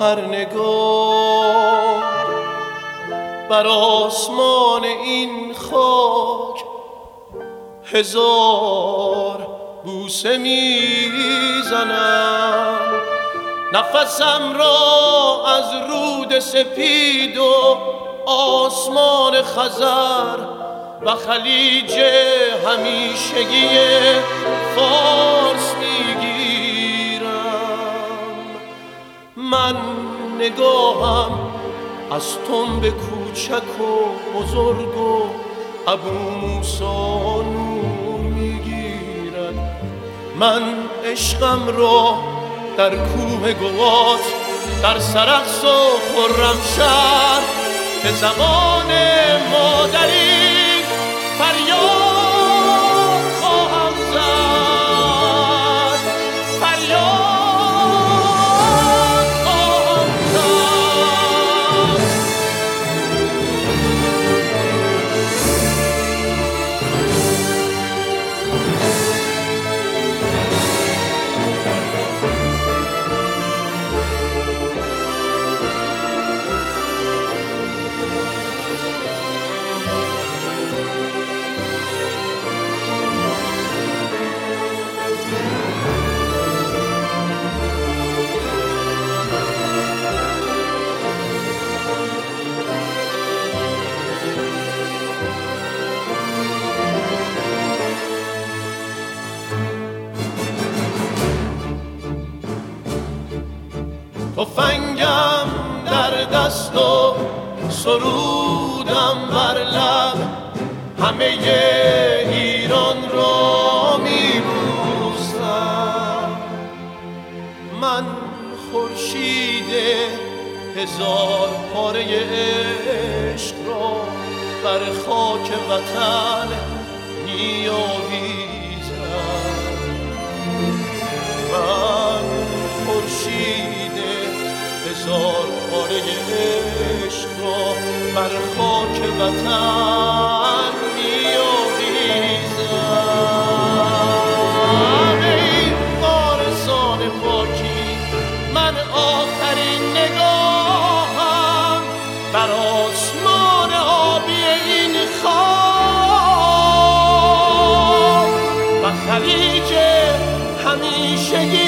هر نگاه بر آسمان این خاک هزار بوسه می‌زنم. نفسم را از رود سپید و آسمان خزر و خلیج همیشگی فارس می‌گیرم نگاهم از به کوچک و بزرگ و ابو موسا نور می‌گیرد. من عشقم را در کوه گوات در سرخص و خرم شهر به زمان مادری در دست و سرودم بر لب. همه ایران را میبوسم. من خورشید هزار پاره عشق را بر خاک وطن میآویزم. هزار پاره عشق را بر خاک وطن میآویزم ای وارثان پاکی من آخرین نگاهم. بر آسمان آبی این خاک. و خلیج همیشگی